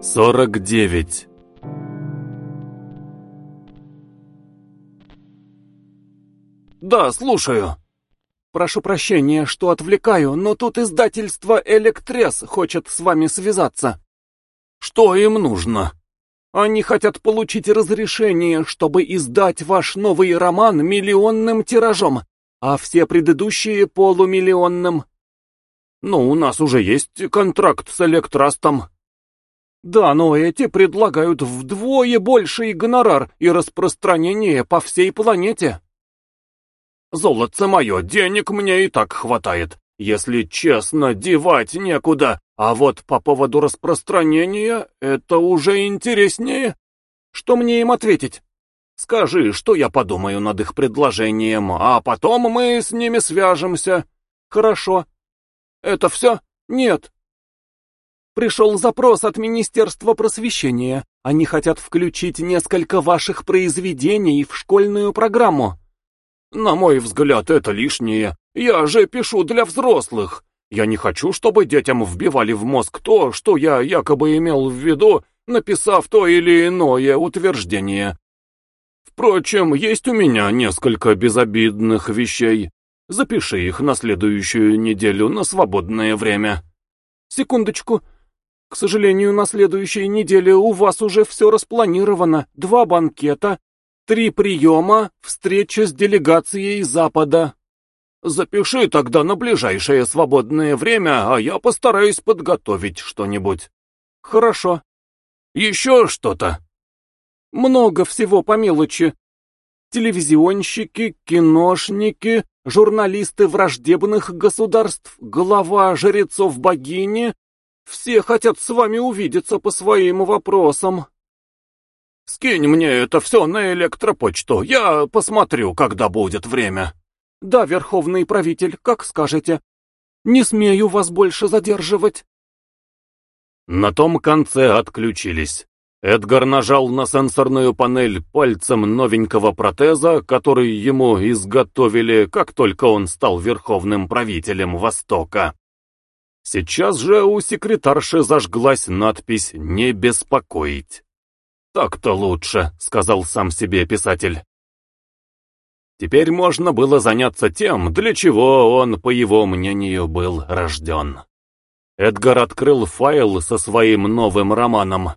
Сорок девять. Да, слушаю. Прошу прощения, что отвлекаю, но тут издательство «Электрес» хочет с вами связаться. Что им нужно? Они хотят получить разрешение, чтобы издать ваш новый роман миллионным тиражом, а все предыдущие полумиллионным. Ну, у нас уже есть контракт с Электрастом. Да, но эти предлагают вдвое больший гонорар и распространение по всей планете. Золотце мое, денег мне и так хватает. Если честно, девать некуда, а вот по поводу распространения это уже интереснее. Что мне им ответить? Скажи, что я подумаю над их предложением, а потом мы с ними свяжемся. Хорошо. Это все? Нет. Пришел запрос от Министерства просвещения. Они хотят включить несколько ваших произведений в школьную программу. На мой взгляд, это лишнее. Я же пишу для взрослых. Я не хочу, чтобы детям вбивали в мозг то, что я якобы имел в виду, написав то или иное утверждение. Впрочем, есть у меня несколько безобидных вещей. Запиши их на следующую неделю на свободное время. Секундочку. К сожалению, на следующей неделе у вас уже все распланировано. Два банкета, Три приема, встреча с делегацией Запада. Запиши тогда на ближайшее свободное время, а я постараюсь подготовить что-нибудь. Хорошо. Еще что-то? Много всего по мелочи. Телевизионщики, киношники, журналисты враждебных государств, глава жрецов богини. Все хотят с вами увидеться по своим вопросам. Скинь мне это все на электропочту, я посмотрю, когда будет время. Да, верховный правитель, как скажете. Не смею вас больше задерживать. На том конце отключились. Эдгар нажал на сенсорную панель пальцем новенького протеза, который ему изготовили, как только он стал верховным правителем Востока. Сейчас же у секретарши зажглась надпись «Не беспокоить». «Так-то лучше», — сказал сам себе писатель. Теперь можно было заняться тем, для чего он, по его мнению, был рожден. Эдгар открыл файл со своим новым романом.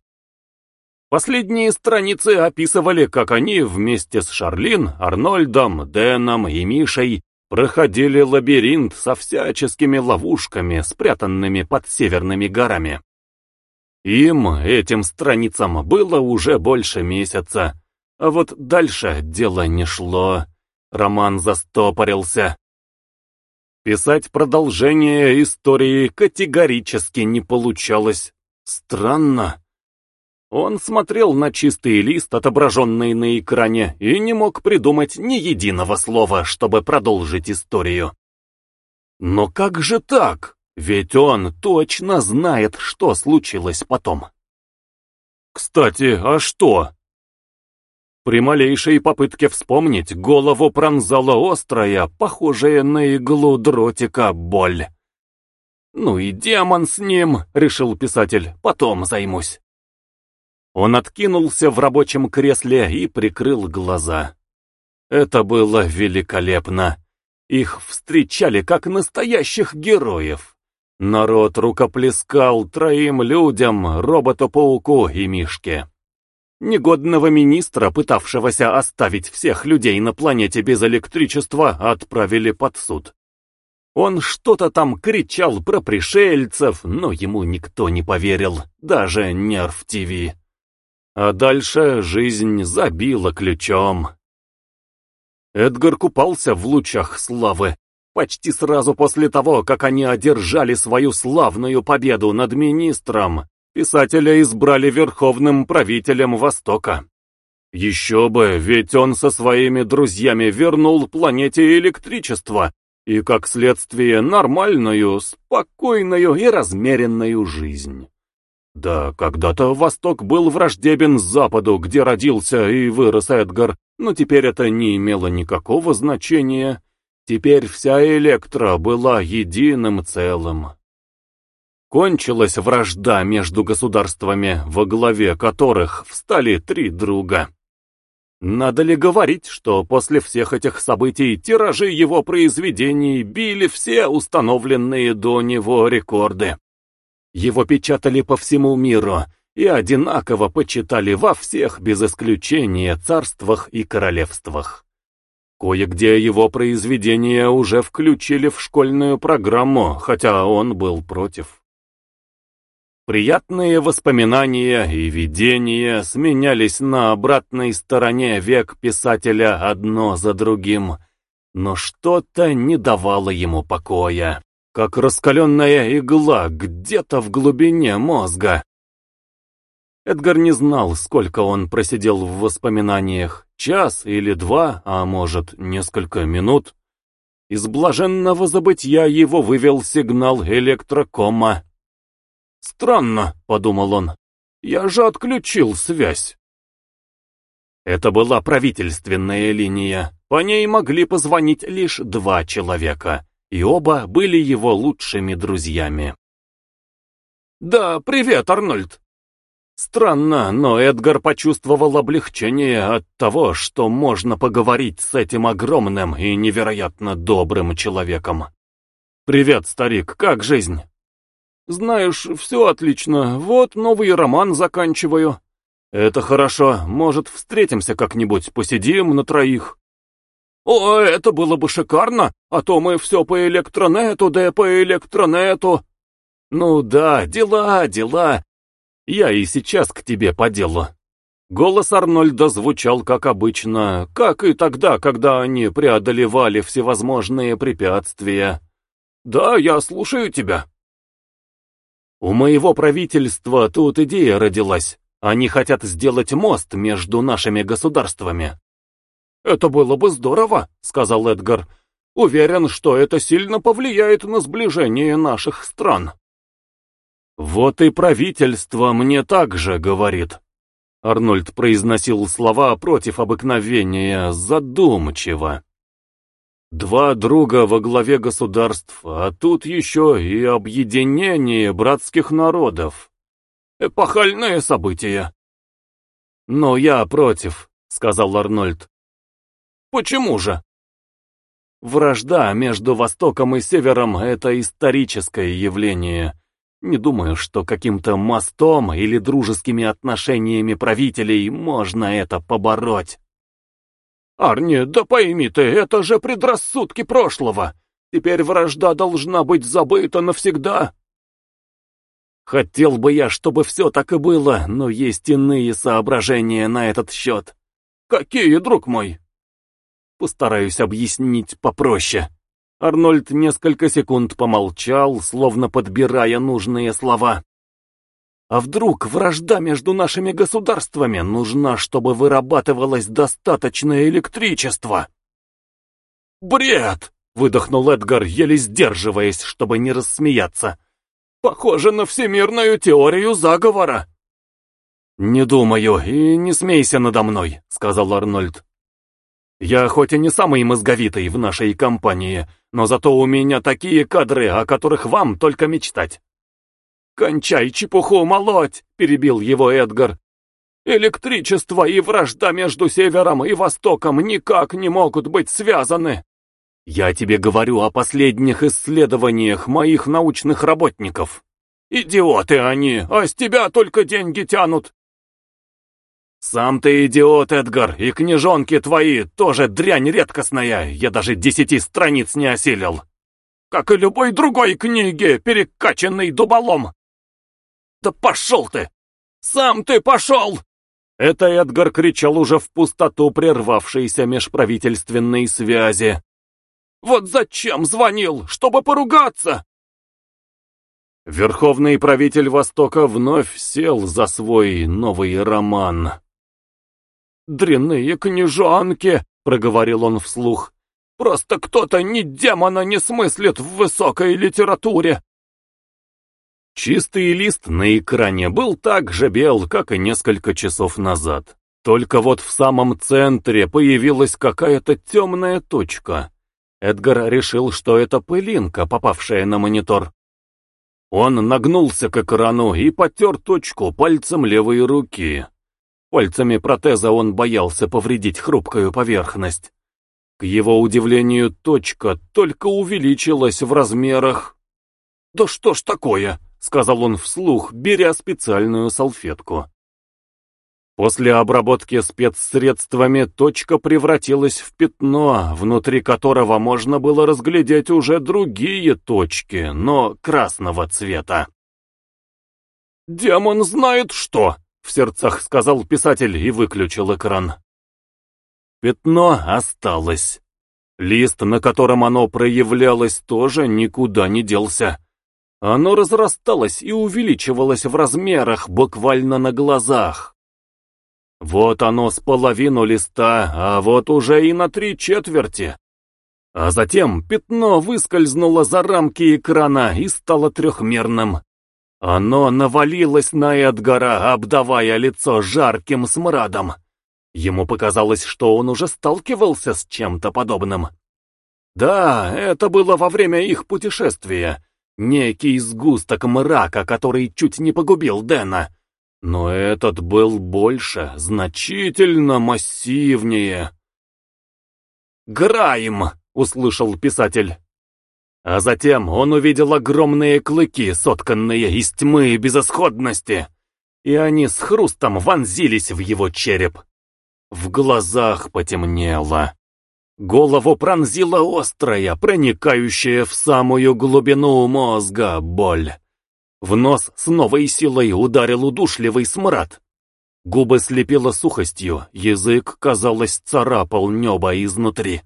Последние страницы описывали, как они вместе с Шарлин, Арнольдом, Дэном и Мишей проходили лабиринт со всяческими ловушками, спрятанными под северными горами. Им, этим страницам, было уже больше месяца. А вот дальше дело не шло. Роман застопорился. Писать продолжение истории категорически не получалось. Странно. Он смотрел на чистый лист, отображенный на экране, и не мог придумать ни единого слова, чтобы продолжить историю. Но как же так? Ведь он точно знает, что случилось потом. Кстати, а что? При малейшей попытке вспомнить, голову пронзала острая, похожая на иглу дротика, боль. «Ну и демон с ним», — решил писатель, — «потом займусь». Он откинулся в рабочем кресле и прикрыл глаза. Это было великолепно. Их встречали как настоящих героев. Народ рукоплескал троим людям, роботу-пауку и Мишке. Негодного министра, пытавшегося оставить всех людей на планете без электричества, отправили под суд. Он что-то там кричал про пришельцев, но ему никто не поверил, даже Нерв ТВ. А дальше жизнь забила ключом. Эдгар купался в лучах славы, Почти сразу после того, как они одержали свою славную победу над министром, писателя избрали верховным правителем Востока. Еще бы, ведь он со своими друзьями вернул планете электричество и, как следствие, нормальную, спокойную и размеренную жизнь. Да, когда-то Восток был враждебен Западу, где родился и вырос Эдгар, но теперь это не имело никакого значения. Теперь вся Электра была единым целым. Кончилась вражда между государствами, во главе которых встали три друга. Надо ли говорить, что после всех этих событий тиражи его произведений били все установленные до него рекорды? Его печатали по всему миру и одинаково почитали во всех без исключения царствах и королевствах. Кое-где его произведения уже включили в школьную программу, хотя он был против. Приятные воспоминания и видения сменялись на обратной стороне век писателя одно за другим, но что-то не давало ему покоя, как раскаленная игла где-то в глубине мозга. Эдгар не знал, сколько он просидел в воспоминаниях, час или два, а может, несколько минут. Из блаженного забытья его вывел сигнал электрокома. «Странно», — подумал он, — «я же отключил связь». Это была правительственная линия, по ней могли позвонить лишь два человека, и оба были его лучшими друзьями. «Да, привет, Арнольд!» Странно, но Эдгар почувствовал облегчение от того, что можно поговорить с этим огромным и невероятно добрым человеком. «Привет, старик, как жизнь?» «Знаешь, все отлично, вот новый роман заканчиваю». «Это хорошо, может, встретимся как-нибудь, посидим на троих?» «О, это было бы шикарно, а то мы все по электронету, да по электронету». «Ну да, дела, дела, я и сейчас к тебе по делу». Голос Арнольда звучал как обычно, как и тогда, когда они преодолевали всевозможные препятствия. «Да, я слушаю тебя». «У моего правительства тут идея родилась. Они хотят сделать мост между нашими государствами». «Это было бы здорово», — сказал Эдгар. «Уверен, что это сильно повлияет на сближение наших стран». «Вот и правительство мне также говорит». Арнольд произносил слова против обыкновения задумчиво. Два друга во главе государств, а тут еще и объединение братских народов. Эпохальное событие. Но я против, сказал Арнольд. Почему же? Вражда между Востоком и Севером — это историческое явление, не думаю, что каким-то мостом или дружескими отношениями правителей можно это побороть. Арни, да пойми ты, это же предрассудки прошлого. Теперь вражда должна быть забыта навсегда. Хотел бы я, чтобы все так и было, но есть иные соображения на этот счет. Какие, друг мой? Постараюсь объяснить попроще. Арнольд несколько секунд помолчал, словно подбирая нужные слова. А вдруг вражда между нашими государствами нужна, чтобы вырабатывалось достаточное электричество? «Бред!» — выдохнул Эдгар, еле сдерживаясь, чтобы не рассмеяться. «Похоже на всемирную теорию заговора!» «Не думаю, и не смейся надо мной», — сказал Арнольд. «Я хоть и не самый мозговитый в нашей компании, — но зато у меня такие кадры, о которых вам только мечтать. «Кончай чепуху молоть!» — перебил его Эдгар. «Электричество и вражда между Севером и Востоком никак не могут быть связаны!» «Я тебе говорю о последних исследованиях моих научных работников!» «Идиоты они, а с тебя только деньги тянут!» «Сам ты идиот, Эдгар, и книжонки твои тоже дрянь редкостная, я даже десяти страниц не осилил. Как и любой другой книги, перекачанный дуболом. Да пошел ты! Сам ты пошел!» Это Эдгар кричал уже в пустоту прервавшейся межправительственной связи. «Вот зачем звонил? Чтобы поругаться!» Верховный правитель Востока вновь сел за свой новый роман. «Дрянные книжонки!» — проговорил он вслух. «Просто кто-то ни демона не смыслит в высокой литературе!» Чистый лист на экране был так же бел, как и несколько часов назад. Только вот в самом центре появилась какая-то темная точка. Эдгар решил, что это пылинка, попавшая на монитор. Он нагнулся к экрану и потер точку пальцем левой руки. Пальцами протеза он боялся повредить хрупкую поверхность. К его удивлению, точка только увеличилась в размерах. «Да что ж такое?» — сказал он вслух, беря специальную салфетку. После обработки спецсредствами точка превратилась в пятно, внутри которого можно было разглядеть уже другие точки, но красного цвета. «Демон знает что!» — в сердцах сказал писатель и выключил экран. Пятно осталось. Лист, на котором оно проявлялось, тоже никуда не делся. Оно разрасталось и увеличивалось в размерах буквально на глазах. Вот оно с половину листа, а вот уже и на три четверти. А затем пятно выскользнуло за рамки экрана и стало трехмерным. Оно навалилось на Эдгара, обдавая лицо жарким смрадом. Ему показалось, что он уже сталкивался с чем-то подобным. Да, это было во время их путешествия. Некий сгусток мрака, который чуть не погубил Дэна. Но этот был больше, значительно массивнее. «Граем!» — услышал писатель. А затем он увидел огромные клыки, сотканные из тьмы и безысходности, и они с хрустом вонзились в его череп. В глазах потемнело. Голову пронзила острая, проникающая в самую глубину мозга боль. В нос с новой силой ударил удушливый смрад. Губы слепило сухостью, язык, казалось, царапал небо изнутри.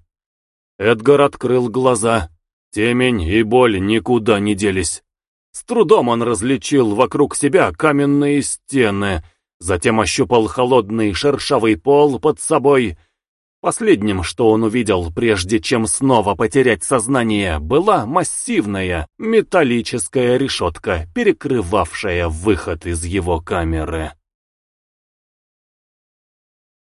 Эдгар открыл глаза. Темень и боль никуда не делись. С трудом он различил вокруг себя каменные стены, затем ощупал холодный шершавый пол под собой Последним, что он увидел, прежде чем снова потерять сознание, была массивная металлическая решетка, перекрывавшая выход из его камеры.